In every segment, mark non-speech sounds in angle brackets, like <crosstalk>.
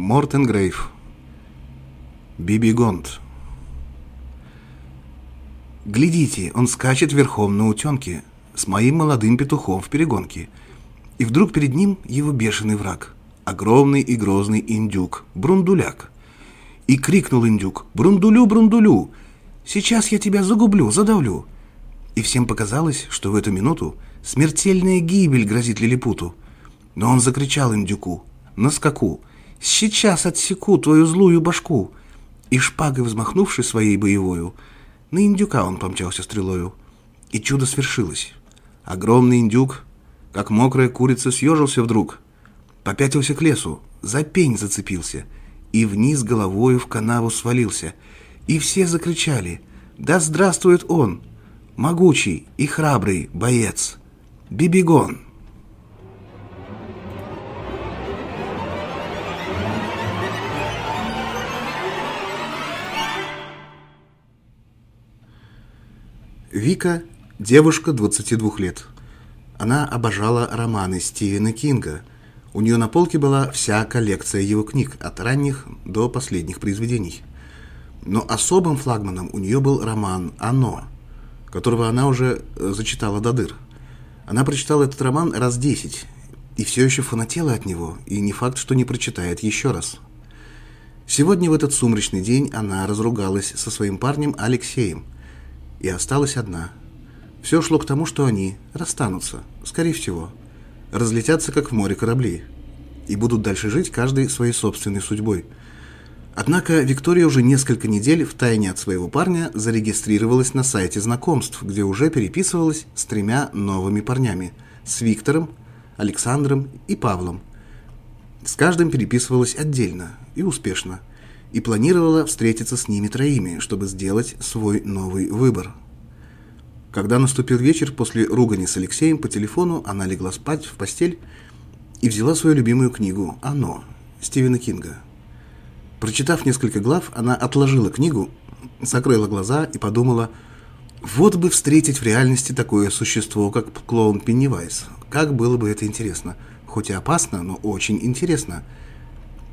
Мортен Грейв. Биби Гонт. Глядите, он скачет верхом на утенке с моим молодым петухом в перегонке. И вдруг перед ним его бешеный враг, огромный и грозный индюк, Брундуляк. И крикнул индюк «Брундулю, Брундулю! Сейчас я тебя загублю, задавлю!» И всем показалось, что в эту минуту смертельная гибель грозит лилипуту. Но он закричал индюку на скаку «Сейчас отсеку твою злую башку!» И шпагой взмахнувши своей боевою, на индюка он помчался стрелою. И чудо свершилось. Огромный индюк, как мокрая курица, съежился вдруг, попятился к лесу, за пень зацепился и вниз головою в канаву свалился. И все закричали «Да здравствует он! Могучий и храбрый боец! Бибигон!» Вика – девушка 22 лет. Она обожала романы Стивена Кинга. У нее на полке была вся коллекция его книг, от ранних до последних произведений. Но особым флагманом у нее был роман «Оно», которого она уже э, зачитала до дыр. Она прочитала этот роман раз десять, и все еще фанатела от него, и не факт, что не прочитает еще раз. Сегодня в этот сумрачный день она разругалась со своим парнем Алексеем – и осталась одна. Все шло к тому, что они расстанутся, скорее всего, разлетятся, как в море корабли, и будут дальше жить каждый своей собственной судьбой. Однако Виктория уже несколько недель в тайне от своего парня зарегистрировалась на сайте знакомств, где уже переписывалась с тремя новыми парнями – с Виктором, Александром и Павлом. С каждым переписывалась отдельно и успешно – и планировала встретиться с ними троими, чтобы сделать свой новый выбор. Когда наступил вечер, после ругани с Алексеем по телефону она легла спать в постель и взяла свою любимую книгу «Оно» Стивена Кинга. Прочитав несколько глав, она отложила книгу, закрыла глаза и подумала, вот бы встретить в реальности такое существо, как клоун Пеннивайз. Как было бы это интересно. Хоть и опасно, но очень интересно –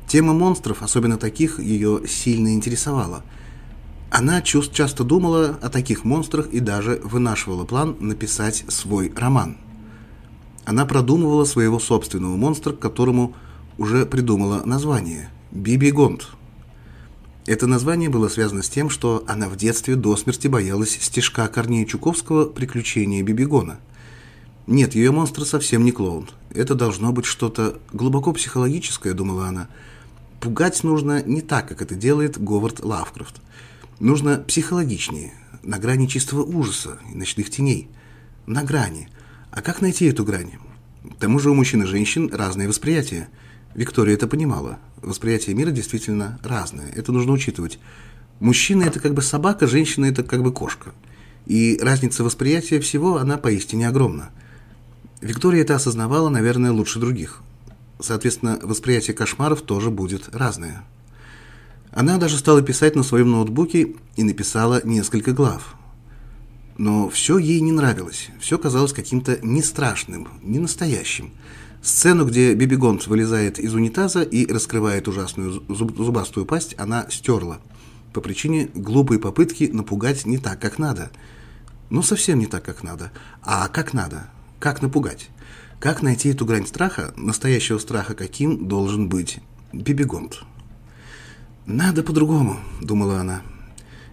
Тема монстров, особенно таких, ее сильно интересовала. Она часто думала о таких монстрах и даже вынашивала план написать свой роман. Она продумывала своего собственного монстра, которому уже придумала название – Биби Гонт. Это название было связано с тем, что она в детстве до смерти боялась стежка Корнея Чуковского «Приключения Бибигона». Нет, ее монстр совсем не клоун. Это должно быть что-то глубоко психологическое, думала она – Пугать нужно не так, как это делает Говард Лавкрафт. Нужно психологичнее, на грани чистого ужаса и ночных теней. На грани. А как найти эту грань? К тому же у мужчин и женщин разное восприятие. Виктория это понимала. Восприятие мира действительно разное. Это нужно учитывать. Мужчина – это как бы собака, женщина – это как бы кошка. И разница восприятия всего, она поистине огромна. Виктория это осознавала, наверное, лучше других. Соответственно, восприятие кошмаров тоже будет разное. Она даже стала писать на своем ноутбуке и написала несколько глав. Но все ей не нравилось. Все казалось каким-то не страшным, не настоящим. Сцену, где Биби Гонт вылезает из унитаза и раскрывает ужасную зуб зубастую пасть, она стерла. По причине глупой попытки напугать не так, как надо. Ну, совсем не так, как надо. А как надо? Как напугать? Как найти эту грань страха, настоящего страха каким должен быть Бибигонт? «Надо по-другому», — думала она.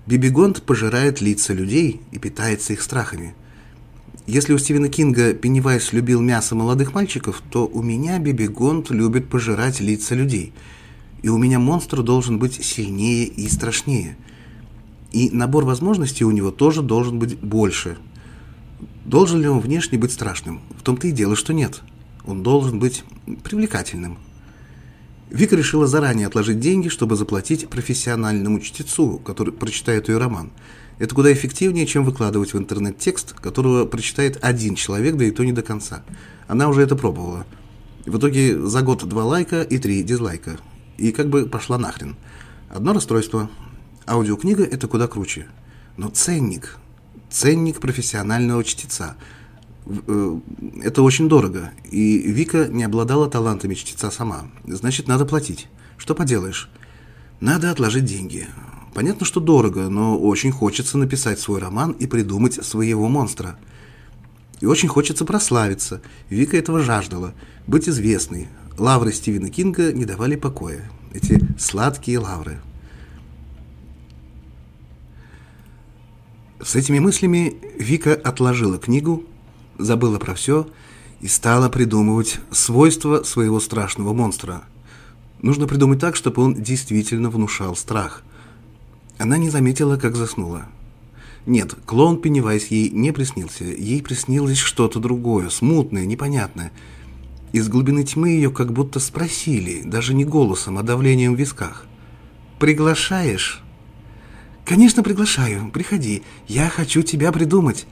Бибигонт пожирает лица людей и питается их страхами. Если у Стивена Кинга Пеннивайз любил мясо молодых мальчиков, то у меня Бибигонт любит пожирать лица людей. И у меня монстр должен быть сильнее и страшнее. И набор возможностей у него тоже должен быть больше — Должен ли он внешне быть страшным? В том-то и дело, что нет. Он должен быть привлекательным. Вика решила заранее отложить деньги, чтобы заплатить профессиональному чтецу, который прочитает ее роман. Это куда эффективнее, чем выкладывать в интернет текст, которого прочитает один человек, да и то не до конца. Она уже это пробовала. В итоге за год два лайка и три дизлайка. И как бы пошла нахрен. Одно расстройство. Аудиокнига – это куда круче. Но ценник, ценник профессионального чтеца. Э, это очень дорого, и Вика не обладала талантами чтеца сама. Значит, надо платить. Что поделаешь? Надо отложить деньги. Понятно, что дорого, но очень хочется написать свой роман и придумать своего монстра. И очень хочется прославиться. Вика этого жаждала. Быть известной. Лавры Стивена Кинга не давали покоя. Эти сладкие лавры. С этими мыслями Вика отложила книгу, забыла про все и стала придумывать свойства своего страшного монстра. Нужно придумать так, чтобы он действительно внушал страх. Она не заметила, как заснула. Нет, клоун Пеннивайз ей не приснился. Ей приснилось что-то другое, смутное, непонятное. Из глубины тьмы ее как будто спросили, даже не голосом, а давлением в висках. «Приглашаешь?» «Конечно, приглашаю. Приходи. Я хочу тебя придумать.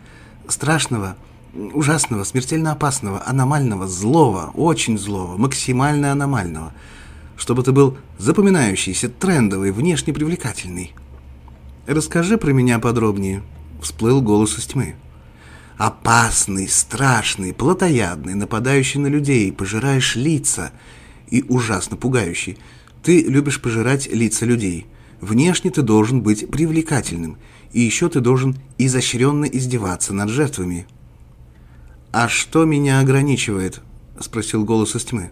Страшного, ужасного, смертельно опасного, аномального, злого, очень злого, максимально аномального. Чтобы ты был запоминающийся, трендовый, внешне привлекательный. Расскажи про меня подробнее. Всплыл голос из тьмы. Опасный, страшный, плотоядный, нападающий на людей, пожираешь лица и ужасно пугающий. Ты любишь пожирать лица людей. Внешне ты должен быть привлекательным, и еще ты должен изощренно издеваться над жертвами. «А что меня ограничивает?» – спросил голос из тьмы.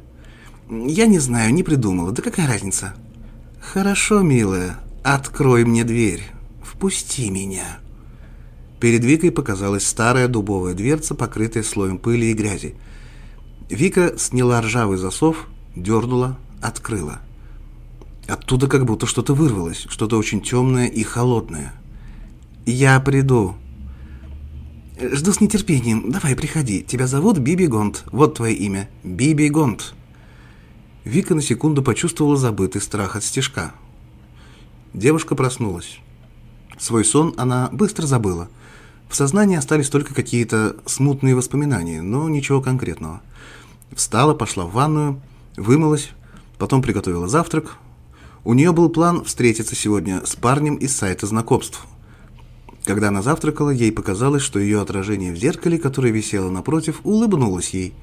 «Я не знаю, не придумала. Да какая разница?» «Хорошо, милая, открой мне дверь. Впусти меня». Перед Викой показалась старая дубовая дверца, покрытая слоем пыли и грязи. Вика сняла ржавый засов, дернула, открыла. Оттуда как будто что-то вырвалось, что-то очень темное и холодное. «Я приду». «Жду с нетерпением. Давай, приходи. Тебя зовут Биби Гонт. Вот твое имя. Биби Гонт». Вика на секунду почувствовала забытый страх от стежка. Девушка проснулась. Свой сон она быстро забыла. В сознании остались только какие-то смутные воспоминания, но ничего конкретного. Встала, пошла в ванную, вымылась, потом приготовила завтрак, у нее был план встретиться сегодня с парнем из сайта знакомств. Когда она завтракала, ей показалось, что ее отражение в зеркале, которое висело напротив, улыбнулось ей.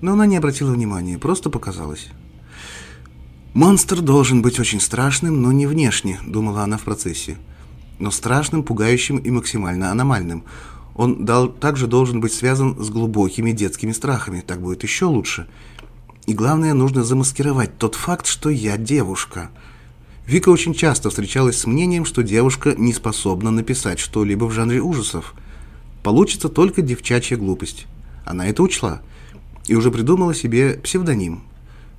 Но она не обратила внимания, просто показалось. «Монстр должен быть очень страшным, но не внешне», — думала она в процессе. «Но страшным, пугающим и максимально аномальным. Он дал, также должен быть связан с глубокими детскими страхами, так будет еще лучше. И главное, нужно замаскировать тот факт, что я девушка. Вика очень часто встречалась с мнением, что девушка не способна написать что-либо в жанре ужасов. Получится только девчачья глупость. Она это учла. И уже придумала себе псевдоним,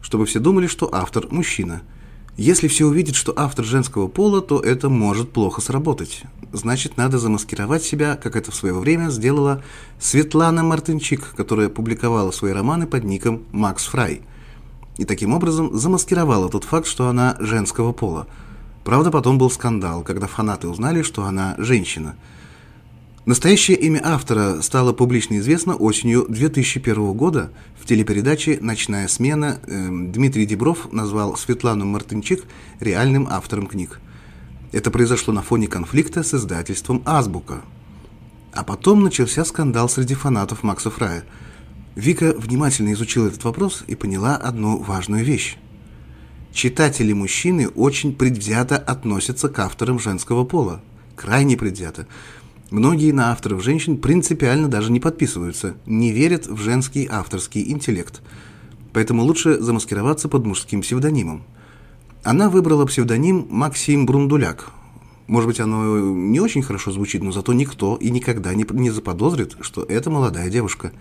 чтобы все думали, что автор – мужчина – если все увидят, что автор женского пола, то это может плохо сработать. Значит, надо замаскировать себя, как это в свое время сделала Светлана Мартынчик, которая публиковала свои романы под ником Макс Фрай. И таким образом замаскировала тот факт, что она женского пола. Правда, потом был скандал, когда фанаты узнали, что она женщина – Настоящее имя автора стало публично известно осенью 2001 года. В телепередаче «Ночная смена» э, Дмитрий Дебров назвал Светлану Мартынчик реальным автором книг. Это произошло на фоне конфликта с издательством «Азбука». А потом начался скандал среди фанатов Макса Фрая. Вика внимательно изучила этот вопрос и поняла одну важную вещь. Читатели-мужчины очень предвзято относятся к авторам женского пола. Крайне предвзято. Многие на авторов женщин принципиально даже не подписываются, не верят в женский авторский интеллект. Поэтому лучше замаскироваться под мужским псевдонимом. Она выбрала псевдоним Максим Брундуляк. Может быть, оно не очень хорошо звучит, но зато никто и никогда не, не заподозрит, что это молодая девушка.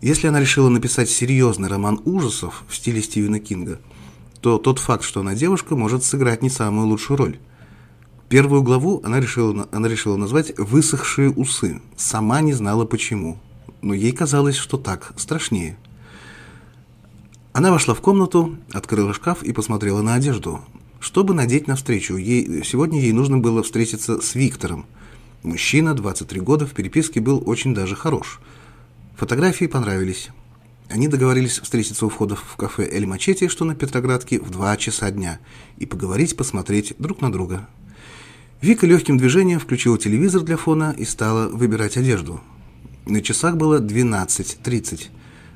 Если она решила написать серьезный роман ужасов в стиле Стивена Кинга, то тот факт, что она девушка, может сыграть не самую лучшую роль. Первую главу она решила, она решила назвать «Высохшие усы». Сама не знала почему, но ей казалось, что так страшнее. Она вошла в комнату, открыла шкаф и посмотрела на одежду. Чтобы надеть навстречу, ей, сегодня ей нужно было встретиться с Виктором. Мужчина, 23 года, в переписке был очень даже хорош. Фотографии понравились. Они договорились встретиться у входа в кафе «Эль Мачете», что на Петроградке, в 2 часа дня, и поговорить, посмотреть друг на друга. Вика легким движением включила телевизор для фона и стала выбирать одежду. На часах было 12.30.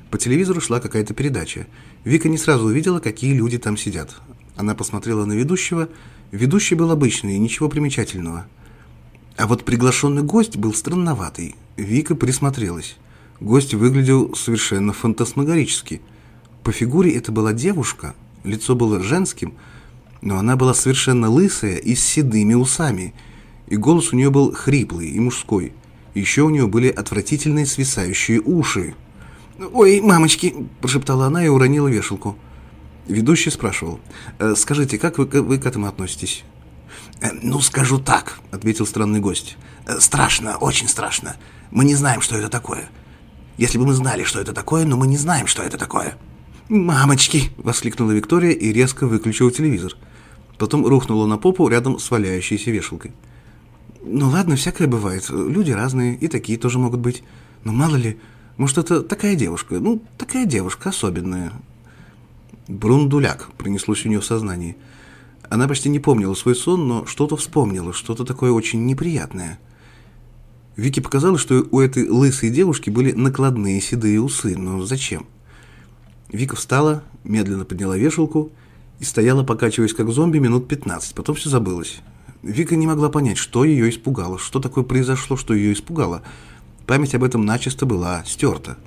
По телевизору шла какая-то передача. Вика не сразу увидела, какие люди там сидят. Она посмотрела на ведущего. Ведущий был обычный, ничего примечательного. А вот приглашенный гость был странноватый. Вика присмотрелась. Гость выглядел совершенно фантасмагорически. По фигуре это была девушка, лицо было женским, но она была совершенно лысая и с седыми усами, и голос у нее был хриплый и мужской. Еще у нее были отвратительные свисающие уши. «Ой, мамочки!» – прошептала она и уронила вешалку. Ведущий спрашивал, «Э, «Скажите, как вы, вы к этому относитесь?» «Э, «Ну, скажу так», — ответил странный гость. «Э, «Страшно, очень страшно. Мы не знаем, что это такое. Если бы мы знали, что это такое, но мы не знаем, что это такое». «Мамочки!» — воскликнула Виктория и резко выключила телевизор. Потом рухнула на попу рядом с валяющейся вешалкой. «Ну ладно, всякое бывает. Люди разные, и такие тоже могут быть. Но мало ли, может, это такая девушка. Ну, такая девушка особенная». Брундуляк принеслось у нее в сознании. Она почти не помнила свой сон, но что-то вспомнила, что-то такое очень неприятное. Вике показалось, что у этой лысой девушки были накладные седые усы, но зачем? Вика встала, медленно подняла вешалку и стояла, покачиваясь как зомби, минут 15, потом все забылось. Вика не могла понять, что ее испугало, что такое произошло, что ее испугало. Память об этом начисто была стерта.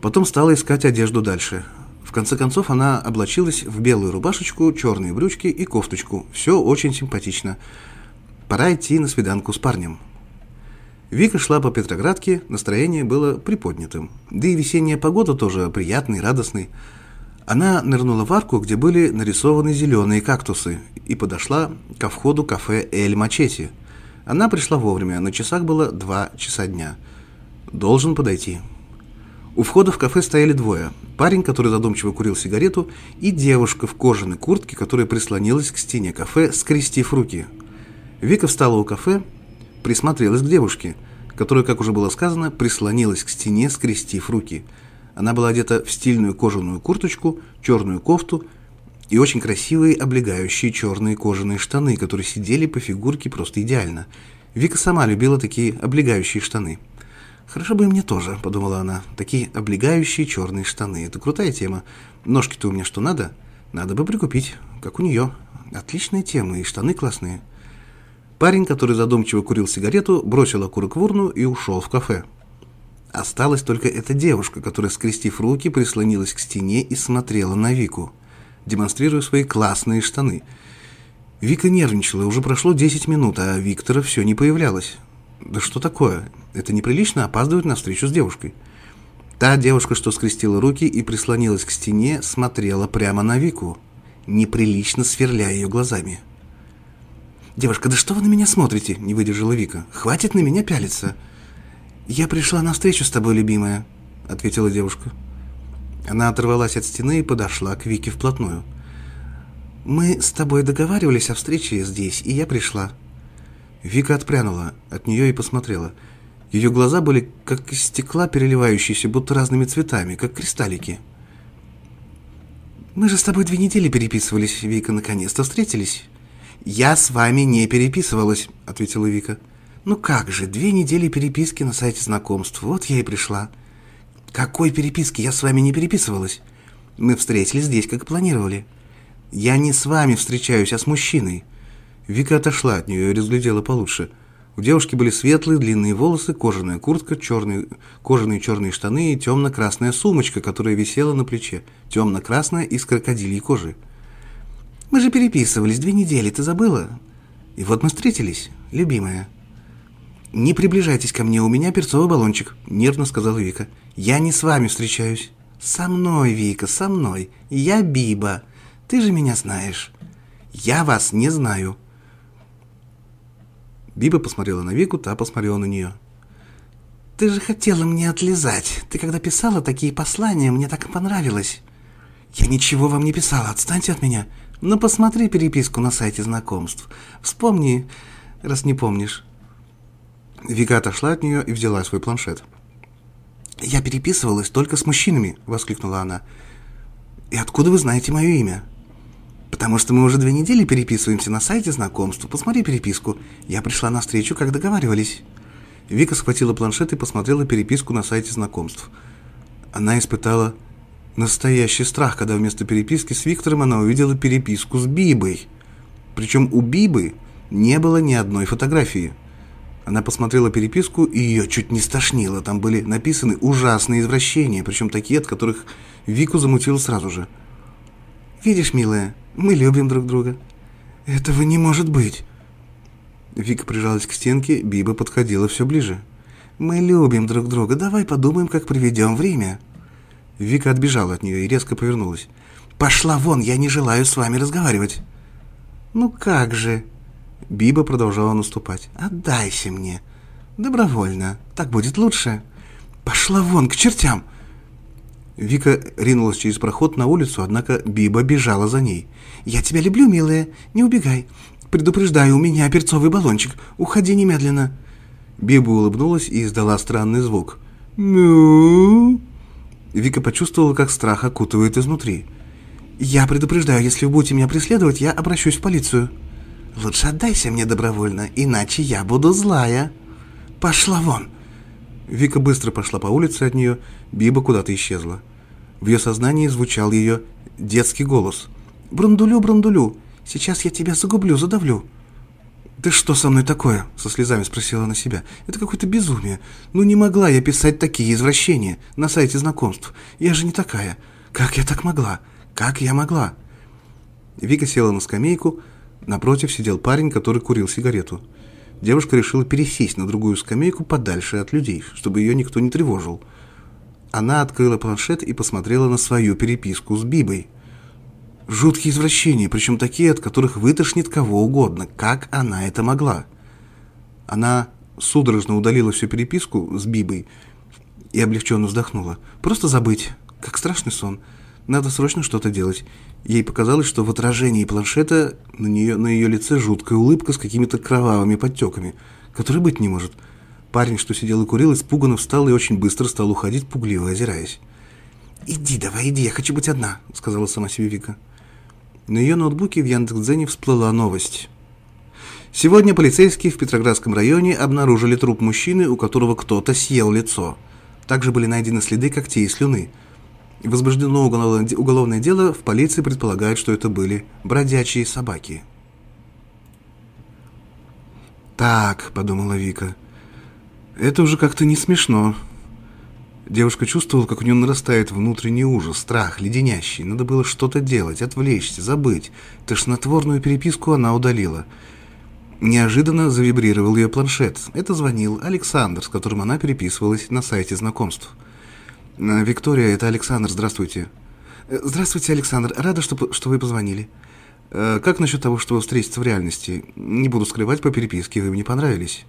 Потом стала искать одежду дальше. В конце концов, она облачилась в белую рубашечку, черные брючки и кофточку. Все очень симпатично. Пора идти на свиданку с парнем. Вика шла по Петроградке, настроение было приподнятым. Да и весенняя погода тоже приятной, радостной. Она нырнула в арку, где были нарисованы зеленые кактусы, и подошла ко входу кафе «Эль Мачети». Она пришла вовремя, на часах было два часа дня. Должен подойти. У входа в кафе стояли двое. Парень, который задумчиво курил сигарету, и девушка в кожаной куртке, которая прислонилась к стене кафе, скрестив руки. Вика встала у кафе, присмотрелась к девушке, которая, как уже было сказано, прислонилась к стене, скрестив руки. Она была одета в стильную кожаную курточку, черную кофту и очень красивые облегающие черные кожаные штаны, которые сидели по фигурке просто идеально. Вика сама любила такие облегающие штаны. «Хорошо бы и мне тоже», — подумала она. «Такие облегающие черные штаны. Это крутая тема. Ножки-то у меня что надо? Надо бы прикупить, как у нее. Отличная тема, и штаны классные». Парень, который задумчиво курил сигарету, бросил окурок в урну и ушел в кафе. Осталась только эта девушка, которая, скрестив руки, прислонилась к стене и смотрела на Вику, демонстрируя свои классные штаны. Вика нервничала, уже прошло 10 минут, а Виктора все не появлялось. Да что такое? Это неприлично опаздывать на встречу с девушкой. Та девушка, что скрестила руки и прислонилась к стене, смотрела прямо на Вику, неприлично сверляя ее глазами. «Девушка, да что вы на меня смотрите?» – не выдержала Вика. «Хватит на меня пялиться!» «Я пришла на встречу с тобой, любимая», – ответила девушка. Она оторвалась от стены и подошла к Вике вплотную. «Мы с тобой договаривались о встрече здесь, и я пришла». Вика отпрянула от нее и посмотрела. Ее глаза были как из стекла, переливающиеся, будто разными цветами, как кристаллики. «Мы же с тобой две недели переписывались, Вика, наконец-то встретились». «Я с вами не переписывалась», — ответила Вика. «Ну как же, две недели переписки на сайте знакомств, вот я и пришла». «Какой переписки? Я с вами не переписывалась. Мы встретились здесь, как планировали». «Я не с вами встречаюсь, а с мужчиной». Вика отошла от нее и разглядела получше. У девушки были светлые длинные волосы, кожаная куртка, черные, кожаные черные штаны и темно-красная сумочка, которая висела на плече, темно-красная из крокодильей кожи. Мы же переписывались две недели, ты забыла? И вот мы встретились, любимая». «Не приближайтесь ко мне, у меня перцовый баллончик», — нервно сказала Вика. «Я не с вами встречаюсь». «Со мной, Вика, со мной. Я Биба. Ты же меня знаешь». «Я вас не знаю». Биба посмотрела на Вику, та посмотрела на нее. «Ты же хотела мне отлизать. Ты когда писала такие послания, мне так понравилось». «Я ничего вам не писала, отстаньте от меня». «Ну, посмотри переписку на сайте знакомств. Вспомни, раз не помнишь». Вика отошла от нее и взяла свой планшет. «Я переписывалась только с мужчинами», — воскликнула она. «И откуда вы знаете мое имя?» «Потому что мы уже две недели переписываемся на сайте знакомств. Посмотри переписку. Я пришла на встречу, как договаривались». Вика схватила планшет и посмотрела переписку на сайте знакомств. Она испытала настоящий страх, когда вместо переписки с Виктором она увидела переписку с Бибой. Причем у Бибы не было ни одной фотографии. Она посмотрела переписку, и ее чуть не стошнило. Там были написаны ужасные извращения, причем такие, от которых Вику замутило сразу же. «Видишь, милая, мы любим друг друга». «Этого не может быть». Вика прижалась к стенке, Биба подходила все ближе. «Мы любим друг друга, давай подумаем, как проведем время». Вика отбежала от нее и резко повернулась. «Пошла вон, я не желаю с вами разговаривать». «Ну как же?» Биба продолжала наступать. «Отдайся мне. Добровольно. Так будет лучше. Пошла вон, к чертям!» Вика ринулась через проход на улицу, однако Биба бежала за ней. «Я тебя люблю, милая. Не убегай. Предупреждаю, у меня перцовый баллончик. Уходи немедленно». Биба улыбнулась и издала странный звук. «Ну?» Вика почувствовала, как страх окутывает изнутри. «Я предупреждаю, если вы будете меня преследовать, я обращусь в полицию». «Лучше отдайся мне добровольно, иначе я буду злая». «Пошла вон!» Вика быстро пошла по улице от нее, Биба куда-то исчезла. В ее сознании звучал ее детский голос. «Брандулю, Брандулю, сейчас я тебя загублю, задавлю». «Ты что со мной такое?» — со слезами спросила она себя. «Это какое-то безумие. Ну не могла я писать такие извращения на сайте знакомств. Я же не такая. Как я так могла? Как я могла?» Вика села на скамейку. Напротив сидел парень, который курил сигарету. Девушка решила пересесть на другую скамейку подальше от людей, чтобы ее никто не тревожил. Она открыла планшет и посмотрела на свою переписку с Бибой. Жуткие извращения, причем такие, от которых вытошнит кого угодно. Как она это могла? Она судорожно удалила всю переписку с Бибой и облегченно вздохнула. Просто забыть, как страшный сон. Надо срочно что-то делать. Ей показалось, что в отражении планшета на, нее, на ее лице жуткая улыбка с какими-то кровавыми подтеками, которой быть не может. Парень, что сидел и курил, испуганно встал и очень быстро стал уходить, пугливо озираясь. «Иди давай, иди, я хочу быть одна», — сказала сама себе Вика. На ее ноутбуке в Яндекс.Дзене всплыла новость. Сегодня полицейские в Петроградском районе обнаружили труп мужчины, у которого кто-то съел лицо. Также были найдены следы когтей и слюны. Возбуждено уголовное дело, в полиции предполагают, что это были бродячие собаки. «Так», — подумала Вика, — «это уже как-то не смешно». Девушка чувствовала, как у нее нарастает внутренний ужас, страх, леденящий. Надо было что-то делать, отвлечься, забыть. Тошнотворную переписку она удалила. Неожиданно завибрировал ее планшет. Это звонил Александр, с которым она переписывалась на сайте знакомств. «Э, «Виктория, это Александр, здравствуйте». «Э, «Здравствуйте, Александр. Рада, что, что вы позвонили». «Э, «Как насчет того, чтобы встретиться в реальности? Не буду скрывать по переписке, вы мне понравились».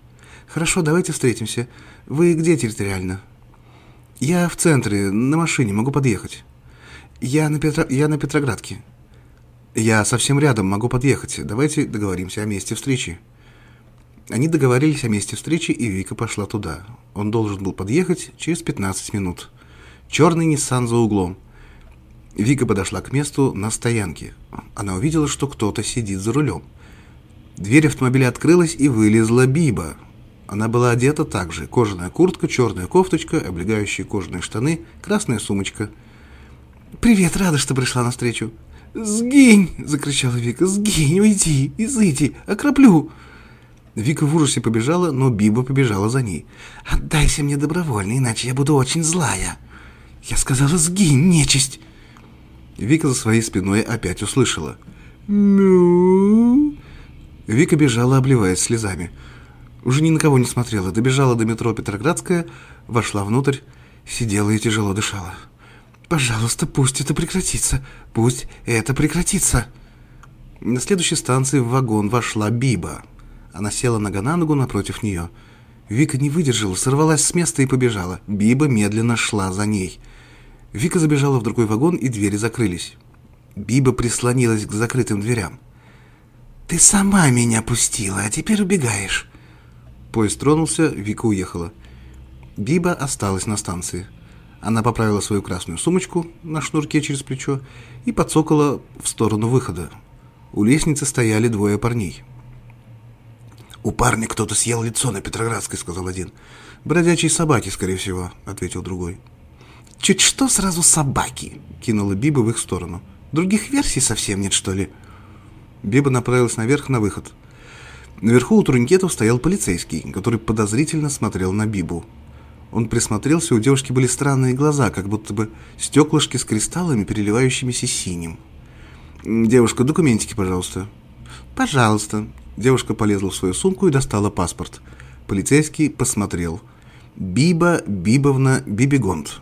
«Хорошо, давайте встретимся. Вы где территориально?» «Я в центре, на машине, могу подъехать». «Я на, Петро... я на Петроградке». «Я совсем рядом, могу подъехать. Давайте договоримся о месте встречи». Они договорились о месте встречи, и Вика пошла туда. Он должен был подъехать через 15 минут. Черный Ниссан за углом. Вика подошла к месту на стоянке. Она увидела, что кто-то сидит за рулем. Дверь автомобиля открылась, и вылезла Биба. Она была одета так же. Кожаная куртка, черная кофточка, облегающие кожаные штаны, красная сумочка. «Привет, рада, что пришла навстречу». «Сгинь!» – закричала Вика. «Сгинь, уйди, изыди, окроплю!» Вика в ужасе побежала, но Биба побежала за ней. «Отдайся мне добровольно, иначе я буду очень злая!» «Я сказала, сгинь, нечисть!» Вика за своей спиной опять услышала. «Ну?» Вика бежала, обливаясь слезами. Уже ни на кого не смотрела, добежала до метро Петроградская, вошла внутрь, сидела и тяжело дышала. «Пожалуйста, пусть это прекратится! Пусть это прекратится!» На следующей станции в вагон вошла Биба. Она села нога на ногу напротив нее. Вика не выдержала, сорвалась с места и побежала. Биба медленно шла за ней. Вика забежала в другой вагон, и двери закрылись. Биба прислонилась к закрытым дверям. «Ты сама меня пустила, а теперь убегаешь!» Поезд тронулся, Вика уехала. Биба осталась на станции. Она поправила свою красную сумочку на шнурке через плечо и подсокала в сторону выхода. У лестницы стояли двое парней. «У парня кто-то съел лицо на Петроградской», — сказал один. «Бродячие собаки, скорее всего», — ответил другой. «Чуть что сразу собаки», — кинула Биба в их сторону. «Других версий совсем нет, что ли?» Биба направилась наверх на выход. Наверху у турникетов стоял полицейский, который подозрительно смотрел на Бибу. Он присмотрелся, у девушки были странные глаза, как будто бы стеклышки с кристаллами, переливающимися синим. «Девушка, документики, пожалуйста». «Пожалуйста». Девушка полезла в свою сумку и достала паспорт. Полицейский посмотрел. «Биба Бибовна Бибигонт».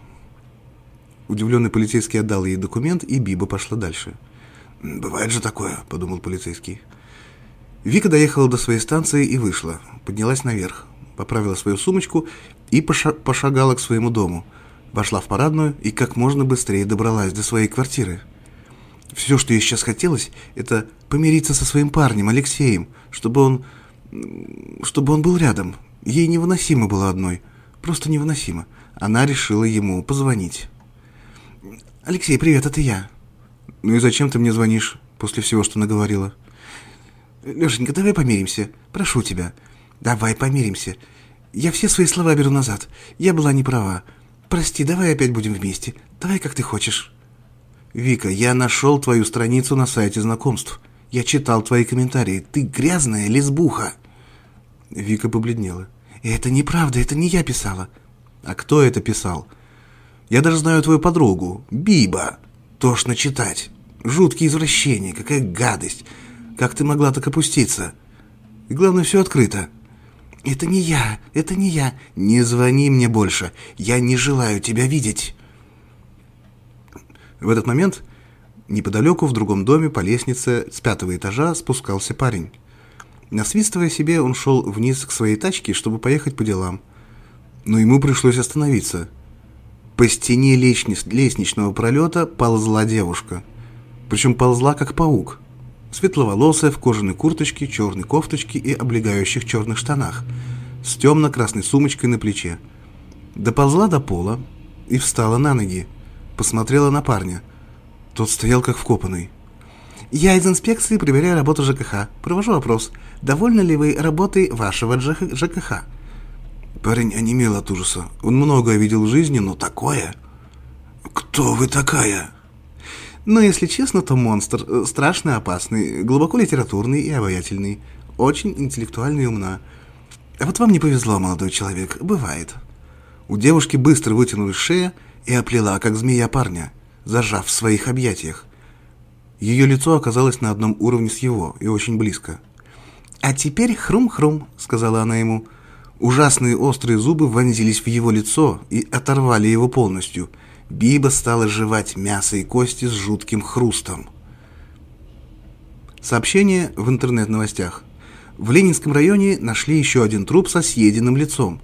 Удивленный полицейский отдал ей документ, и Биба пошла дальше. «Бывает же такое», — подумал полицейский. Вика доехала до своей станции и вышла. Поднялась наверх, поправила свою сумочку и поша пошагала к своему дому. Вошла в парадную и как можно быстрее добралась до своей квартиры. Все, что ей сейчас хотелось, это помириться со своим парнем, Алексеем, чтобы он... чтобы он был рядом. Ей невыносимо было одной. Просто невыносимо. Она решила ему позвонить. «Алексей, привет, это я». «Ну и зачем ты мне звонишь после всего, что наговорила?» «Лешенька, давай помиримся. Прошу тебя. Давай помиримся. Я все свои слова беру назад. Я была не права. Прости, давай опять будем вместе. Давай, как ты хочешь». «Вика, я нашел твою страницу на сайте знакомств. Я читал твои комментарии. Ты грязная лесбуха». Вика побледнела. «Это неправда, это не я писала». «А кто это писал?» «Я даже знаю твою подругу, Биба. Тошно читать. Жуткие извращения, какая гадость. Как ты могла так опуститься? И главное, все открыто». «Это не я, это не я». «Не звони мне больше. Я не желаю тебя видеть». В этот момент неподалеку в другом доме по лестнице с пятого этажа спускался парень. Насвистывая себе, он шел вниз к своей тачке, чтобы поехать по делам. Но ему пришлось остановиться. По стене лестничного пролета ползла девушка. Причем ползла как паук. Светловолосая, в кожаной курточке, черной кофточке и облегающих черных штанах, с темно-красной сумочкой на плече. Доползла до пола и встала на ноги посмотрела на парня. Тот стоял как вкопанный. «Я из инспекции проверяю работу ЖКХ. Провожу опрос. Довольны ли вы работой вашего ЖКХ?» Парень онемел от ужаса. Он многое видел в жизни, но такое... «Кто вы такая?» «Ну, если честно, то монстр. Страшный, опасный, глубоко литературный и обаятельный. Очень интеллектуальный и умна. А вот вам не повезло, молодой человек. Бывает». У девушки быстро вытянулась шея, и оплела, как змея парня, зажав в своих объятиях. Ее лицо оказалось на одном уровне с его и очень близко. «А теперь хрум-хрум», — сказала она ему. Ужасные острые зубы вонзились в его лицо и оторвали его полностью. Биба стала жевать мясо и кости с жутким хрустом. Сообщение в интернет-новостях. В Ленинском районе нашли еще один труп со съеденным лицом.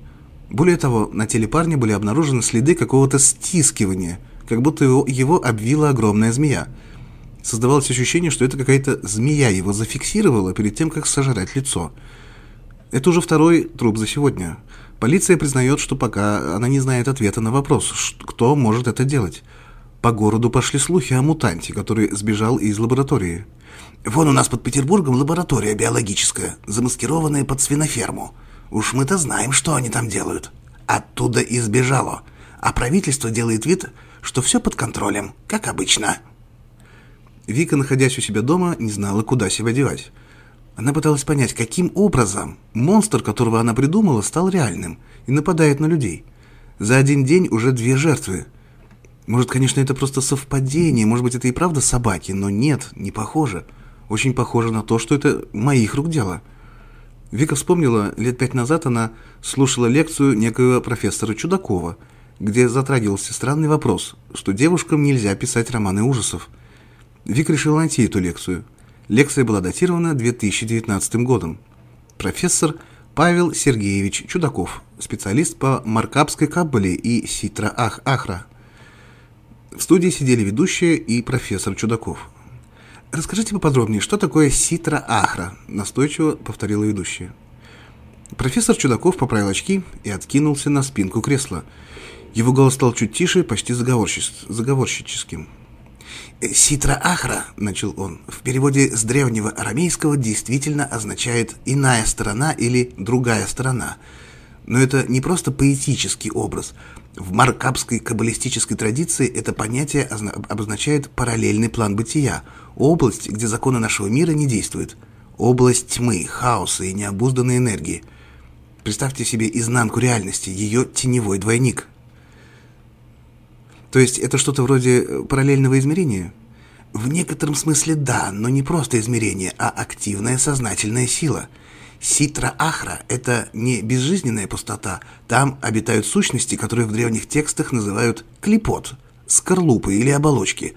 Более того, на теле парня были обнаружены следы какого-то стискивания, как будто его, его обвила огромная змея. Создавалось ощущение, что это какая-то змея его зафиксировала перед тем, как сожрать лицо. Это уже второй труп за сегодня. Полиция признает, что пока она не знает ответа на вопрос, кто может это делать. По городу пошли слухи о мутанте, который сбежал из лаборатории. «Вон у нас под Петербургом лаборатория биологическая, замаскированная под свиноферму», Уж мы-то знаем, что они там делают. Оттуда избежало. А правительство делает вид, что все под контролем, как обычно. Вика, находясь у себя дома, не знала, куда себя девать. Она пыталась понять, каким образом монстр, которого она придумала, стал реальным и нападает на людей. За один день уже две жертвы. Может, конечно, это просто совпадение, может быть, это и правда собаки, но нет, не похоже. Очень похоже на то, что это моих рук дело. Вика вспомнила, лет пять назад она слушала лекцию некоего профессора Чудакова, где затрагивался странный вопрос, что девушкам нельзя писать романы ужасов. Вика решила найти эту лекцию. Лекция была датирована 2019 годом. Профессор Павел Сергеевич Чудаков, специалист по маркапской каббале и ситра-ах-ахра. В студии сидели ведущая и профессор Чудаков. «Расскажите поподробнее, что такое ситра-ахра?» – настойчиво повторила ведущая. Профессор Чудаков поправил очки и откинулся на спинку кресла. Его голос стал чуть тише, почти заговорщическим. «Ситра Ахра», — начал он, — в переводе с древнего арамейского действительно означает «иная сторона» или «другая сторона». Но это не просто поэтический образ. В маркапской каббалистической традиции это понятие обозначает параллельный план бытия, область, где законы нашего мира не действуют, область тьмы, хаоса и необузданной энергии. Представьте себе изнанку реальности, ее теневой двойник. То есть это что-то вроде э, параллельного измерения? В некотором смысле да, но не просто измерение, а активная сознательная сила – Ситра-Ахра – это не безжизненная пустота. Там обитают сущности, которые в древних текстах называют клепот, скорлупы или оболочки.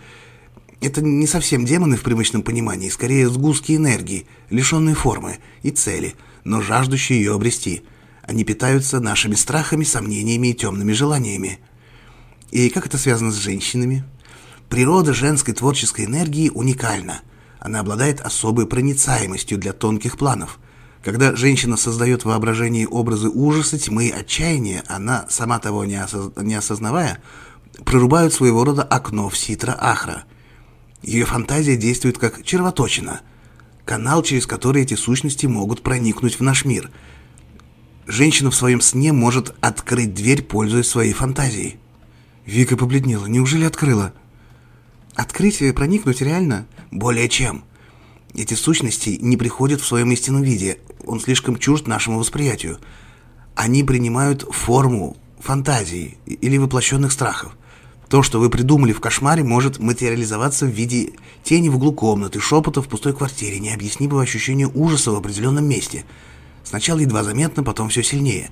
Это не совсем демоны в привычном понимании, скорее сгустки энергии, лишенные формы и цели, но жаждущие ее обрести. Они питаются нашими страхами, сомнениями и темными желаниями. И как это связано с женщинами? Природа женской творческой энергии уникальна. Она обладает особой проницаемостью для тонких планов – когда женщина создает в воображении образы ужаса, тьмы, отчаяния, она, сама того не, осоз... не осознавая, прорубает своего рода окно в ситра-ахра. Ее фантазия действует как червоточина, канал, через который эти сущности могут проникнуть в наш мир. Женщина в своем сне может открыть дверь, пользуясь своей фантазией. Вика побледнела. Неужели открыла? Открыть и проникнуть реально? Более чем. Эти сущности не приходят в своем истинном виде, он слишком чужд нашему восприятию. Они принимают форму фантазии или воплощенных страхов. То, что вы придумали в кошмаре, может материализоваться в виде тени в углу комнаты, шепота в пустой квартире, необъяснимого ощущения ужаса в определенном месте. Сначала едва заметно, потом все сильнее.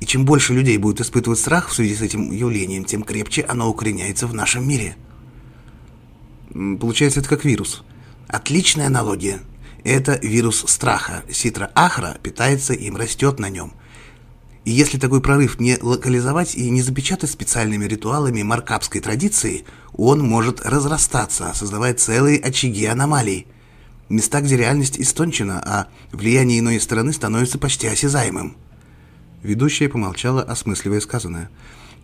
И чем больше людей будет испытывать страх в связи с этим явлением, тем крепче оно укореняется в нашем мире. Получается, это как вирус. Отличная аналогия. Это вирус страха. Ситра ахра питается им, растет на нем. И если такой прорыв не локализовать и не запечатать специальными ритуалами маркапской традиции, он может разрастаться, создавая целые очаги аномалий. Места, где реальность истончена, а влияние иной стороны становится почти осязаемым. Ведущая помолчала, осмысливая сказанное.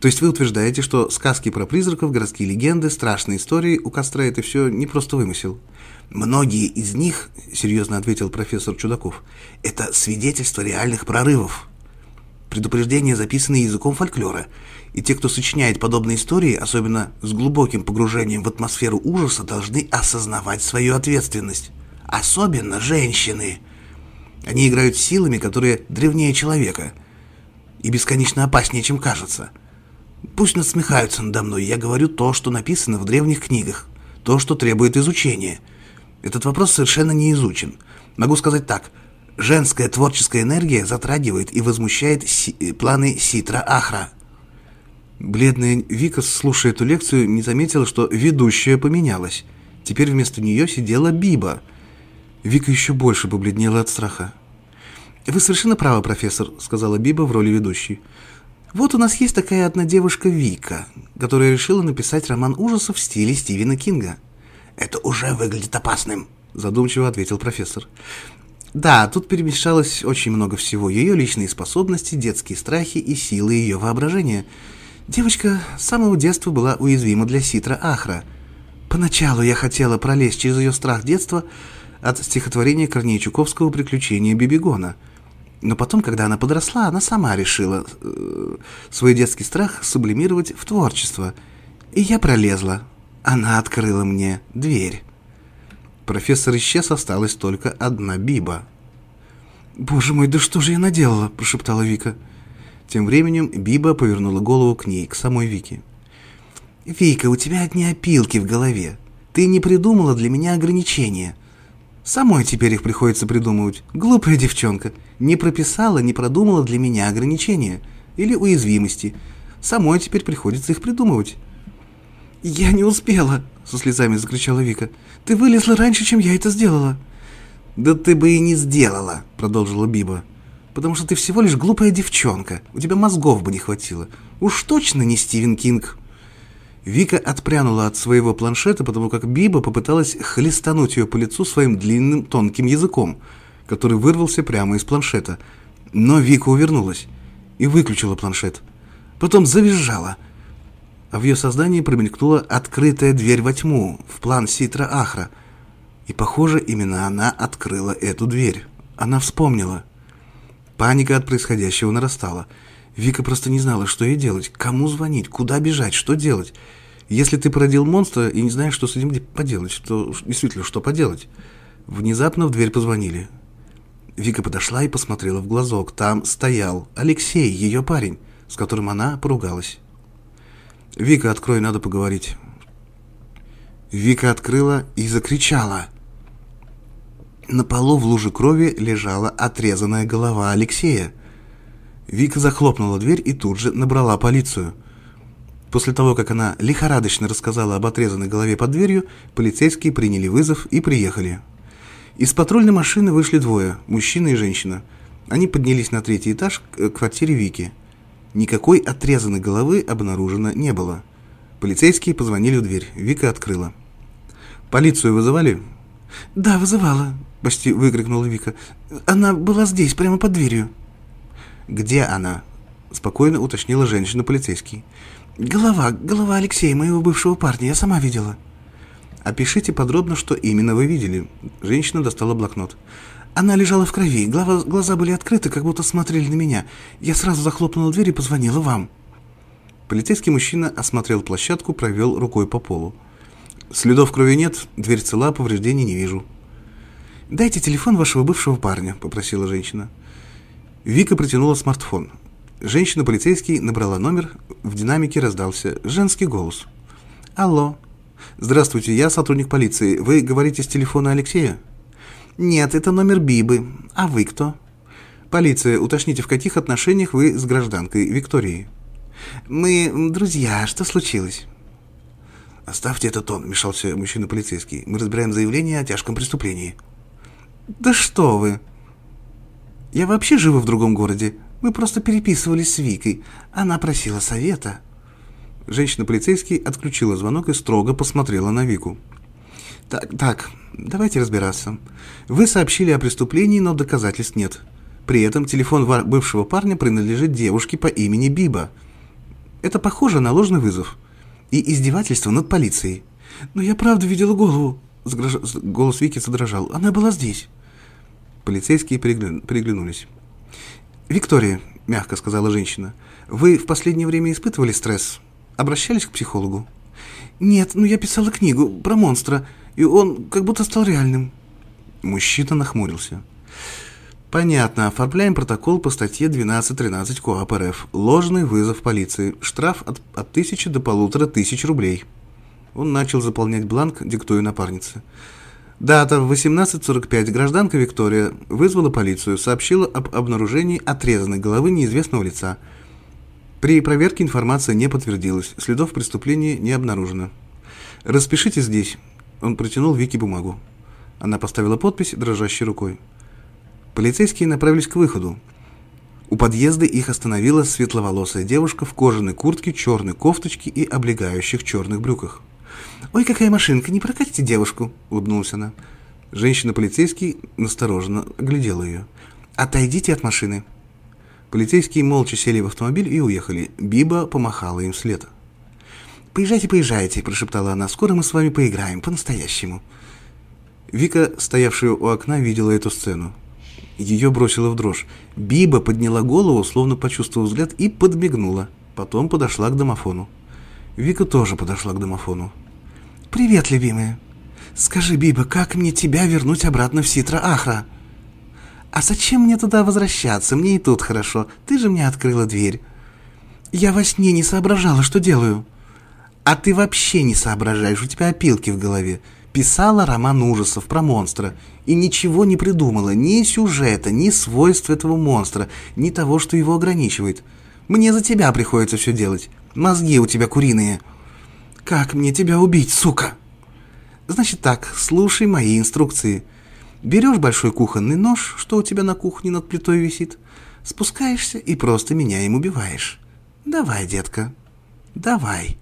То есть вы утверждаете, что сказки про призраков, городские легенды, страшные истории у костра это все не просто вымысел? Многие из них, серьезно ответил профессор Чудаков, это свидетельство реальных прорывов. Предупреждения записаны языком фольклора, и те, кто сочиняет подобные истории, особенно с глубоким погружением в атмосферу ужаса, должны осознавать свою ответственность. Особенно женщины. Они играют силами, которые древнее человека и бесконечно опаснее, чем кажется. Пусть насмехаются надо мной, я говорю то, что написано в древних книгах, то, что требует изучения – этот вопрос совершенно не изучен. Могу сказать так. Женская творческая энергия затрагивает и возмущает си э, планы Ситра-Ахра. Бледная Вика, слушая эту лекцию, не заметила, что ведущая поменялась. Теперь вместо нее сидела Биба. Вика еще больше побледнела от страха. «Вы совершенно правы, профессор», — сказала Биба в роли ведущей. «Вот у нас есть такая одна девушка Вика, которая решила написать роман ужасов в стиле Стивена Кинга». Это уже выглядит опасным, задумчиво ответил профессор. Да, тут перемешалось очень много всего. Ее личные способности, детские страхи и силы ее воображения. Девочка с самого детства была уязвима для Ситра Ахра. Поначалу я хотела пролезть через ее страх детства от стихотворения Корнея Чуковского «Приключения Бибигона». Но потом, когда она подросла, она сама решила э, свой детский страх сублимировать в творчество. И я пролезла, она открыла мне дверь. Профессор исчез, осталась только одна Биба. «Боже мой, да что же я наделала?» – прошептала Вика. Тем временем Биба повернула голову к ней, к самой Вике. «Вика, у тебя одни опилки в голове. Ты не придумала для меня ограничения. Самой теперь их приходится придумывать. Глупая девчонка. Не прописала, не продумала для меня ограничения. Или уязвимости. Самой теперь приходится их придумывать. «Я не успела!» — со слезами закричала Вика. «Ты вылезла раньше, чем я это сделала!» «Да ты бы и не сделала!» — продолжила Биба. «Потому что ты всего лишь глупая девчонка. У тебя мозгов бы не хватило. Уж точно не Стивен Кинг!» Вика отпрянула от своего планшета, потому как Биба попыталась хлестануть ее по лицу своим длинным тонким языком, который вырвался прямо из планшета. Но Вика увернулась и выключила планшет. Потом завизжала — а в ее сознании промелькнула открытая дверь во тьму в план Ситра Ахра. И, похоже, именно она открыла эту дверь. Она вспомнила. Паника от происходящего нарастала. Вика просто не знала, что ей делать, кому звонить, куда бежать, что делать. Если ты породил монстра и не знаешь, что с этим поделать, то действительно, что поделать? Внезапно в дверь позвонили. Вика подошла и посмотрела в глазок. Там стоял Алексей, ее парень, с которым она поругалась. «Вика, открой, надо поговорить». Вика открыла и закричала. На полу в луже крови лежала отрезанная голова Алексея. Вика захлопнула дверь и тут же набрала полицию. После того, как она лихорадочно рассказала об отрезанной голове под дверью, полицейские приняли вызов и приехали. Из патрульной машины вышли двое, мужчина и женщина. Они поднялись на третий этаж к квартире Вики. Никакой отрезанной головы обнаружено не было. Полицейские позвонили в дверь. Вика открыла. «Полицию вызывали?» «Да, вызывала», — почти выкрикнула Вика. «Она была здесь, прямо под дверью». «Где она?» — спокойно уточнила женщина-полицейский. «Голова, голова Алексея, моего бывшего парня, я сама видела». «Опишите подробно, что именно вы видели». Женщина достала блокнот. Она лежала в крови, глава, глаза были открыты, как будто смотрели на меня. Я сразу захлопнула дверь и позвонила вам. Полицейский мужчина осмотрел площадку, провел рукой по полу. Следов крови нет, дверь цела, повреждений не вижу. «Дайте телефон вашего бывшего парня», — попросила женщина. Вика протянула смартфон. Женщина-полицейский набрала номер, в динамике раздался женский голос. «Алло». «Здравствуйте, я сотрудник полиции. Вы говорите с телефона Алексея?» «Нет, это номер Бибы. А вы кто?» «Полиция, уточните, в каких отношениях вы с гражданкой Викторией?» «Мы друзья. Что случилось?» «Оставьте этот тон», — вмешался мужчина-полицейский. «Мы разбираем заявление о тяжком преступлении». «Да что вы! Я вообще живу в другом городе. Мы просто переписывались с Викой. Она просила совета». Женщина-полицейский отключила звонок и строго посмотрела на Вику. Так, так, давайте разбираться. Вы сообщили о преступлении, но доказательств нет. При этом телефон бывшего парня принадлежит девушке по имени Биба. Это похоже на ложный вызов и издевательство над полицией. Но я правда видела голову. Голос Вики задрожал. Она была здесь. Полицейские переглянулись. «Виктория», — мягко сказала женщина, — «вы в последнее время испытывали стресс? Обращались к психологу?» «Нет, но я писала книгу про монстра и он как будто стал реальным. Мужчина нахмурился. Понятно, оформляем протокол по статье 12.13 КоАП РФ. Ложный вызов полиции. Штраф от, от тысячи до полутора тысяч рублей. Он начал заполнять бланк, диктуя напарнице. Дата в 18.45. Гражданка Виктория вызвала полицию, сообщила об обнаружении отрезанной головы неизвестного лица. При проверке информация не подтвердилась, следов преступления не обнаружено. Распишите здесь. Он протянул Вике бумагу. Она поставила подпись дрожащей рукой. Полицейские направились к выходу. У подъезда их остановила светловолосая девушка в кожаной куртке, черной кофточке и облегающих черных брюках. «Ой, какая машинка! Не прокатите девушку!» — улыбнулась она. Женщина-полицейский настороженно оглядела ее. «Отойдите от машины!» Полицейские молча сели в автомобиль и уехали. Биба помахала им вслед. «Поезжайте, поезжайте», – прошептала она. «Скоро мы с вами поиграем, по-настоящему». Вика, стоявшая у окна, видела эту сцену. Ее бросило в дрожь. Биба подняла голову, словно почувствовав взгляд, и подмигнула. Потом подошла к домофону. Вика тоже подошла к домофону. «Привет, любимая. Скажи, Биба, как мне тебя вернуть обратно в Ситра-Ахра?» «А зачем мне туда возвращаться? Мне и тут хорошо. Ты же мне открыла дверь». «Я во сне не соображала, что делаю». А ты вообще не соображаешь, у тебя опилки в голове. Писала роман ужасов про монстра и ничего не придумала, ни сюжета, ни свойств этого монстра, ни того, что его ограничивает. Мне за тебя приходится все делать. Мозги у тебя куриные. Как мне тебя убить, сука? Значит так, слушай мои инструкции. Берешь большой кухонный нож, что у тебя на кухне над плитой висит, спускаешься и просто меня им убиваешь. Давай, детка, давай.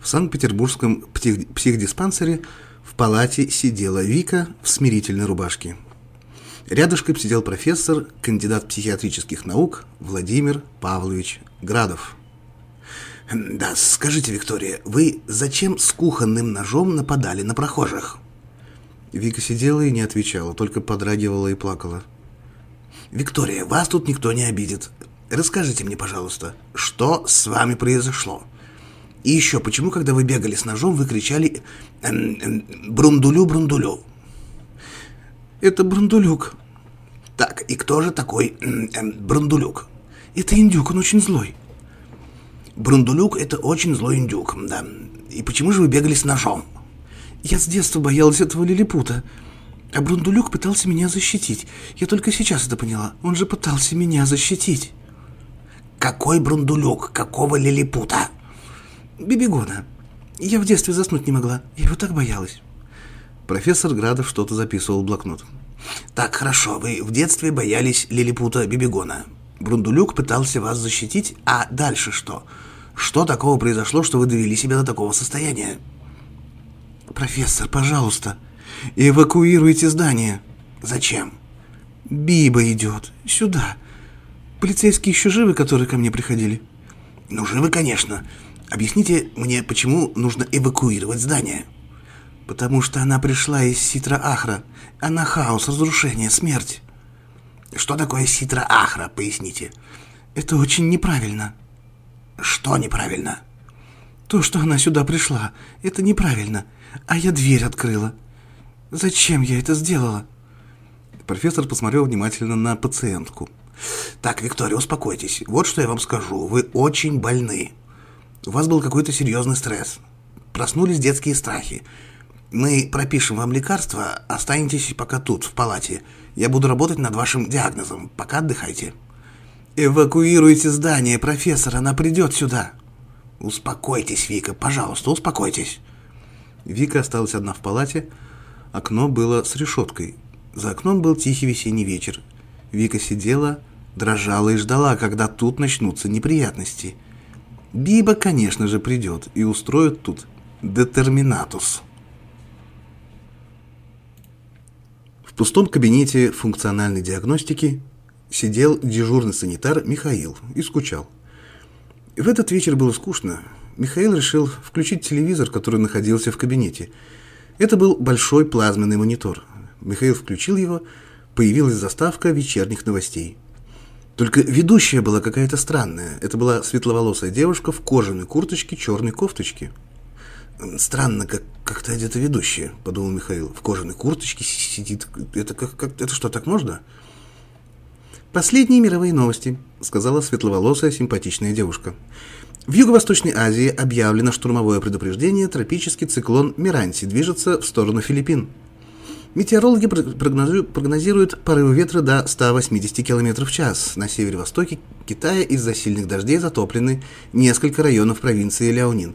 В Санкт-Петербургском психдиспансере в палате сидела Вика в смирительной рубашке. Рядышком сидел профессор, кандидат психиатрических наук Владимир Павлович Градов. «Да, скажите, Виктория, вы зачем с кухонным ножом нападали на прохожих?» Вика сидела и не отвечала, только подрагивала и плакала. «Виктория, вас тут никто не обидит. Расскажите мне, пожалуйста, что с вами произошло? И еще, почему, когда вы бегали с ножом, вы кричали эм, эм, «Брундулю, Брундулю»?» «Это Брундулюк». «Так, и кто же такой эм, Брундулюк?» «Это индюк, он очень злой». Брундулюк — это очень злой индюк, да. И почему же вы бегали с ножом? Я с детства боялась этого лилипута. А Брундулюк пытался меня защитить. Я только сейчас это поняла. Он же пытался меня защитить. Какой Брундулюк? Какого лилипута? Бибигона. Я в детстве заснуть не могла. Я его так боялась. Профессор Градов что-то записывал в блокнот. Так, хорошо. Вы в детстве боялись лилипута Бибигона. Брундулюк пытался вас защитить, а дальше что? Что такого произошло, что вы довели себя до такого состояния? Профессор, пожалуйста, эвакуируйте здание. Зачем? Биба идет. Сюда. Полицейские еще живы, которые ко мне приходили? Ну, живы, конечно. Объясните мне, почему нужно эвакуировать здание? Потому что она пришла из Ситра-Ахра. Она хаос, разрушение, смерть. Что такое Ситра-Ахра, поясните? Это очень неправильно. Что неправильно? То, что она сюда пришла, это неправильно. А я дверь открыла. Зачем я это сделала? Профессор посмотрел внимательно на пациентку. Так, Виктория, успокойтесь. Вот что я вам скажу. Вы очень больны. У вас был какой-то серьезный стресс. Проснулись детские страхи. Мы пропишем вам лекарства, останетесь пока тут, в палате. Я буду работать над вашим диагнозом. Пока отдыхайте. Эвакуируйте здание, профессор, она придет сюда. Успокойтесь, Вика, пожалуйста, успокойтесь. Вика осталась одна в палате. Окно было с решеткой. За окном был тихий весенний вечер. Вика сидела, дрожала и ждала, когда тут начнутся неприятности. Биба, конечно же, придет и устроит тут детерминатус. В пустом кабинете функциональной диагностики сидел дежурный санитар Михаил и скучал. В этот вечер было скучно. Михаил решил включить телевизор, который находился в кабинете. Это был большой плазменный монитор. Михаил включил его, появилась заставка вечерних новостей. Только ведущая была какая-то странная. Это была светловолосая девушка в кожаной курточке, черной кофточке. «Странно, как, как-то одета ведущая», — подумал Михаил. «В кожаной курточке сидит. Это, как, как, это что, так можно?» «Последние мировые новости», — сказала светловолосая симпатичная девушка. В Юго-Восточной Азии объявлено штурмовое предупреждение. Тропический циклон Миранси движется в сторону Филиппин. Метеорологи прогнозируют порывы ветра до 180 км в час. На северо-востоке Китая из-за сильных дождей затоплены несколько районов провинции Ляонин.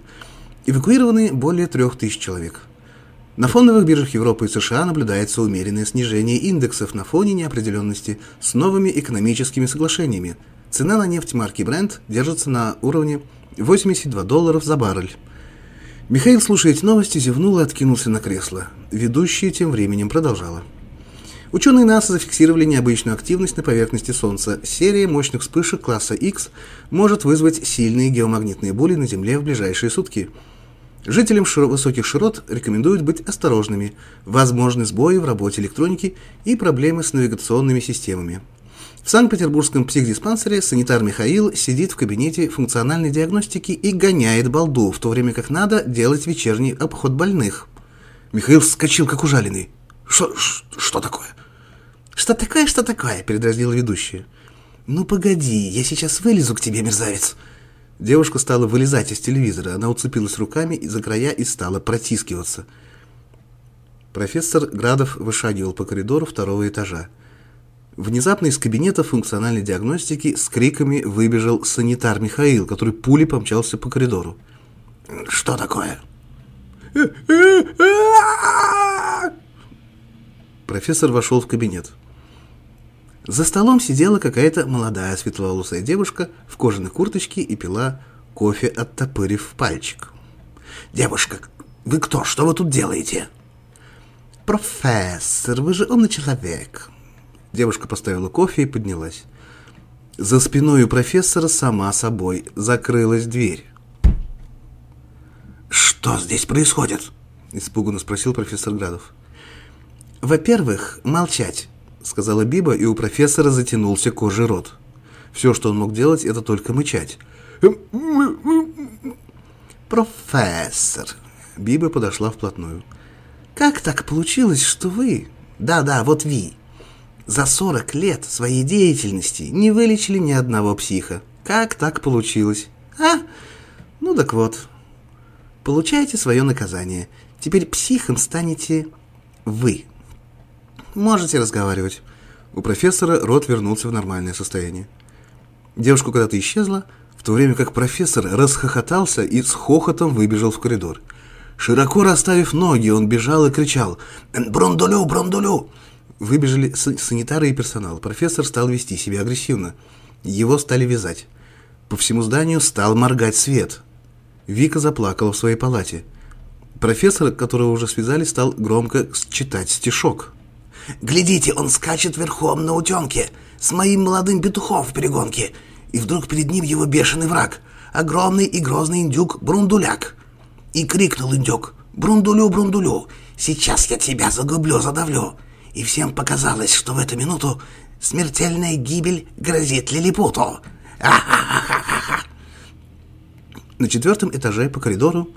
Эвакуированы более 3000 человек. На фондовых биржах Европы и США наблюдается умеренное снижение индексов на фоне неопределенности с новыми экономическими соглашениями. Цена на нефть марки Brent держится на уровне 82 долларов за баррель. Михаил, слушая эти новости, зевнул и откинулся на кресло. Ведущая тем временем продолжала. Ученые НАСА зафиксировали необычную активность на поверхности Солнца. Серия мощных вспышек класса X может вызвать сильные геомагнитные бури на Земле в ближайшие сутки. Жителям высоких широт рекомендуют быть осторожными. Возможны сбои в работе электроники и проблемы с навигационными системами. В Санкт-Петербургском психдиспансере санитар Михаил сидит в кабинете функциональной диагностики и гоняет балду, в то время как надо делать вечерний обход больных. Михаил вскочил, как ужаленный. «Что, что такое?» «Что такое, что такое?» – передразнила ведущая. «Ну погоди, я сейчас вылезу к тебе, мерзавец!» Девушка стала вылезать из телевизора. Она уцепилась руками за края и стала протискиваться. Профессор Градов вышагивал по коридору второго этажа. Внезапно из кабинета функциональной диагностики с криками выбежал санитар Михаил, который пулей помчался по коридору. «Что такое?» Профессор вошел в кабинет. За столом сидела какая-то молодая светловолосая девушка в кожаной курточке и пила кофе, оттопырив пальчик. «Девушка, вы кто? Что вы тут делаете?» «Профессор, вы же умный человек. Девушка поставила кофе и поднялась. За спиной у профессора сама собой закрылась дверь. «Что здесь происходит?» – испуганно спросил профессор Градов. «Во-первых, молчать», – сказала Биба, и у профессора затянулся кожей рот. Все, что он мог делать, это только мычать. «Профессор!» Биба подошла вплотную. «Как так получилось, что вы, да-да, вот вы, за 40 лет своей деятельности не вылечили ни одного психа? Как так получилось? А? Ну так вот. Получаете свое наказание. Теперь психом станете вы. Можете разговаривать». У профессора рот вернулся в нормальное состояние. Девушка куда-то исчезла, в то время как профессор расхохотался и с хохотом выбежал в коридор. Широко расставив ноги, он бежал и кричал «Брондулю, брондулю!». Выбежали санитары и персонал. Профессор стал вести себя агрессивно. Его стали вязать. По всему зданию стал моргать свет. Вика заплакала в своей палате. Профессор, которого уже связали, стал громко читать стишок. «Глядите, он скачет верхом на утенке, с моим молодым петухом в перегонке и вдруг перед ним его бешеный враг, огромный и грозный индюк Брундуляк. И крикнул индюк «Брундулю, Брундулю, сейчас я тебя загублю, задавлю!» И всем показалось, что в эту минуту смертельная гибель грозит лилипуту. На четвертом этаже по коридору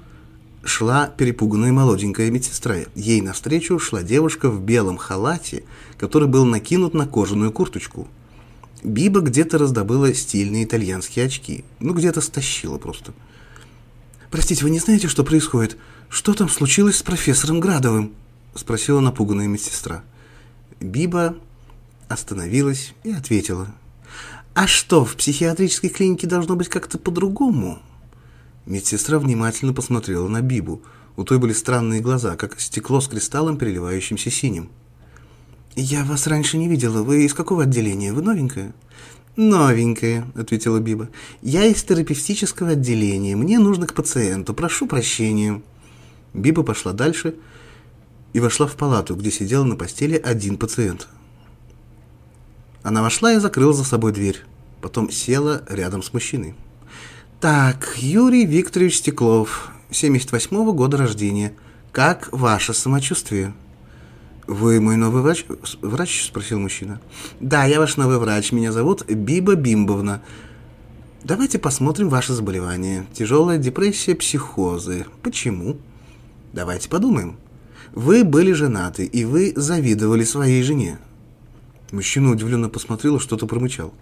шла перепуганная молоденькая медсестра. Ей навстречу шла девушка в белом халате, который был накинут на кожаную курточку. Биба где-то раздобыла стильные итальянские очки. Ну, где-то стащила просто. «Простите, вы не знаете, что происходит? Что там случилось с профессором Градовым?» Спросила напуганная медсестра. Биба остановилась и ответила. «А что, в психиатрической клинике должно быть как-то по-другому?» Медсестра внимательно посмотрела на Бибу. У той были странные глаза, как стекло с кристаллом, переливающимся синим. «Я вас раньше не видела. Вы из какого отделения? Вы новенькая?» «Новенькая», — ответила Биба. «Я из терапевтического отделения. Мне нужно к пациенту. Прошу прощения». Биба пошла дальше и вошла в палату, где сидел на постели один пациент. Она вошла и закрыла за собой дверь. Потом села рядом с мужчиной. «Так, Юрий Викторович Стеклов, 78-го года рождения. Как ваше самочувствие?» «Вы мой новый врач?» «Врач?» – спросил мужчина. «Да, я ваш новый врач. Меня зовут Биба Бимбовна. Давайте посмотрим ваше заболевание. Тяжелая депрессия, психозы. Почему? Давайте подумаем. Вы были женаты, и вы завидовали своей жене». Мужчина удивленно посмотрел и что-то промычал.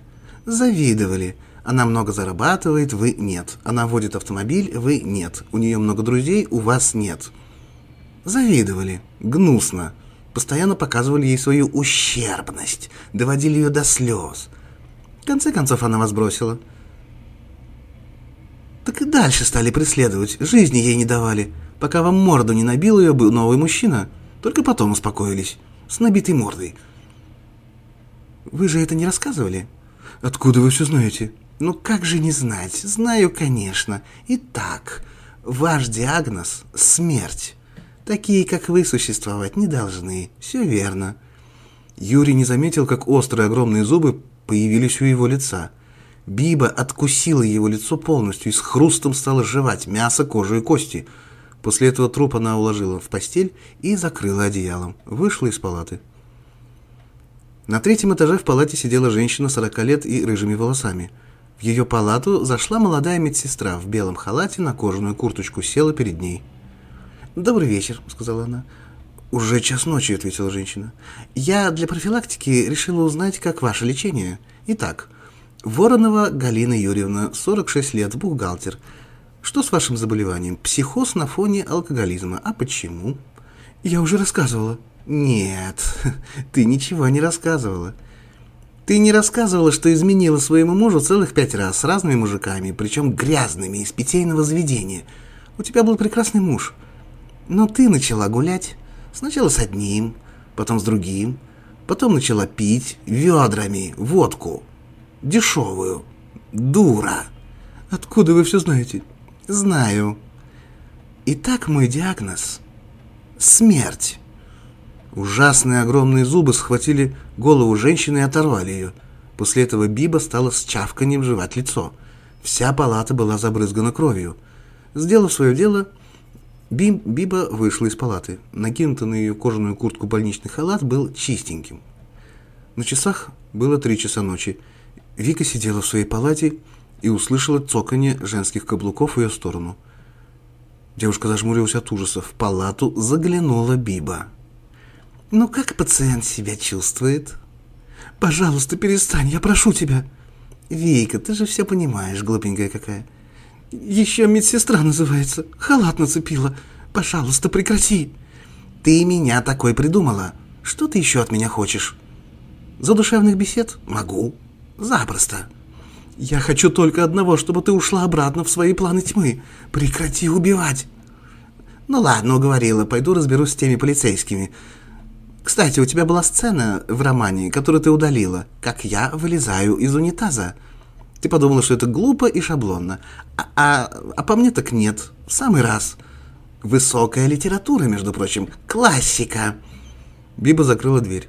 «Завидовали. Она много зарабатывает, вы нет. Она водит автомобиль, вы нет. У нее много друзей, у вас нет». «Завидовали. Гнусно постоянно показывали ей свою ущербность, доводили ее до слез. В конце концов она вас бросила. Так и дальше стали преследовать, жизни ей не давали, пока вам морду не набил ее был новый мужчина, только потом успокоились, с набитой мордой. Вы же это не рассказывали? Откуда вы все знаете? Ну как же не знать? Знаю, конечно. Итак, ваш диагноз – смерть. Такие, как вы, существовать не должны. Все верно. Юрий не заметил, как острые огромные зубы появились у его лица. Биба откусила его лицо полностью и с хрустом стала жевать мясо, кожу и кости. После этого труп она уложила в постель и закрыла одеялом. Вышла из палаты. На третьем этаже в палате сидела женщина 40 лет и рыжими волосами. В ее палату зашла молодая медсестра в белом халате на кожаную курточку, села перед ней. «Добрый вечер», — сказала она. «Уже час ночи», — ответила женщина. «Я для профилактики решила узнать, как ваше лечение. Итак, Воронова Галина Юрьевна, 46 лет, бухгалтер. Что с вашим заболеванием? Психоз на фоне алкоголизма. А почему?» «Я уже рассказывала». «Нет, <laughs> ты ничего не рассказывала». Ты не рассказывала, что изменила своему мужу целых пять раз с разными мужиками, причем грязными, из питейного заведения. У тебя был прекрасный муж. Но ты начала гулять. Сначала с одним, потом с другим. Потом начала пить ведрами водку. Дешевую. Дура. Откуда вы все знаете? Знаю. Итак, мой диагноз – смерть. Ужасные огромные зубы схватили голову женщины оторвали ее. После этого Биба стала с чавканием жевать лицо. Вся палата была забрызгана кровью. Сделав свое дело, Бим, Биба вышла из палаты. Накинутый на ее кожаную куртку больничный халат был чистеньким. На часах было три часа ночи. Вика сидела в своей палате и услышала цоканье женских каблуков в ее сторону. Девушка зажмурилась от ужаса. В палату заглянула Биба. «Ну как пациент себя чувствует?» «Пожалуйста, перестань, я прошу тебя». «Вика, ты же все понимаешь, глупенькая какая». «Еще медсестра называется. Халат нацепила. Пожалуйста, прекрати». «Ты меня такой придумала. Что ты еще от меня хочешь?» «Задушевных бесед? Могу. Запросто». «Я хочу только одного, чтобы ты ушла обратно в свои планы тьмы. Прекрати убивать». «Ну ладно, уговорила. Пойду разберусь с теми полицейскими. Кстати, у тебя была сцена в романе, которую ты удалила, как я вылезаю из унитаза. Ты подумала, что это глупо и шаблонно. А, а, а по мне так нет. В самый раз. Высокая литература, между прочим. Классика. Биба закрыла дверь.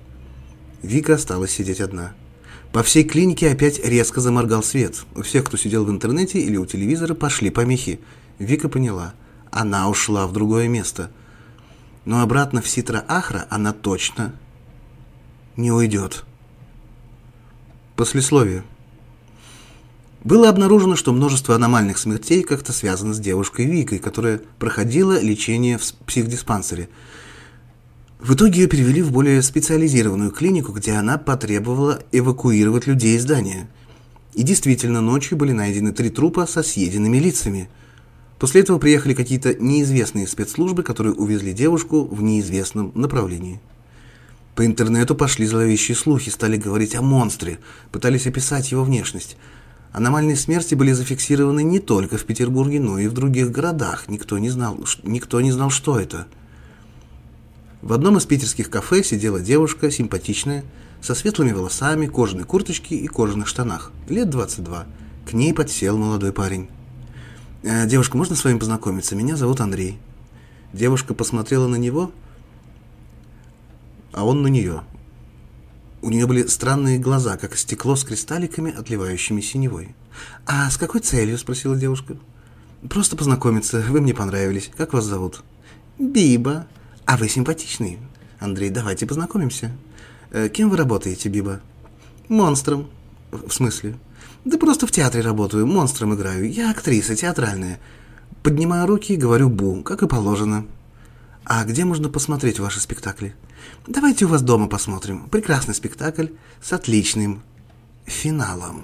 Вика осталась сидеть одна. По всей клинике опять резко заморгал свет. У всех, кто сидел в интернете или у телевизора, пошли помехи. Вика поняла. Она ушла в другое место – но обратно в Ситра-Ахра она точно не уйдет. Послесловие. Было обнаружено, что множество аномальных смертей как-то связано с девушкой Викой, которая проходила лечение в психдиспансере. В итоге ее перевели в более специализированную клинику, где она потребовала эвакуировать людей из здания. И действительно, ночью были найдены три трупа со съеденными лицами – После этого приехали какие-то неизвестные спецслужбы, которые увезли девушку в неизвестном направлении. По интернету пошли зловещие слухи, стали говорить о монстре, пытались описать его внешность. Аномальные смерти были зафиксированы не только в Петербурге, но и в других городах. Никто не знал, никто не знал что это. В одном из питерских кафе сидела девушка, симпатичная, со светлыми волосами, кожаной курточке и кожаных штанах, лет 22. К ней подсел молодой парень. Э, «Девушка, можно с вами познакомиться? Меня зовут Андрей». Девушка посмотрела на него, а он на нее. У нее были странные глаза, как стекло с кристалликами, отливающими синевой. «А с какой целью?» – спросила девушка. «Просто познакомиться. Вы мне понравились. Как вас зовут?» «Биба. А вы симпатичный. Андрей, давайте познакомимся. Э, кем вы работаете, Биба?» «Монстром». «В смысле?» Да просто в театре работаю, монстром играю. Я актриса театральная. Поднимаю руки и говорю «бу», как и положено. А где можно посмотреть ваши спектакли? Давайте у вас дома посмотрим. Прекрасный спектакль с отличным финалом.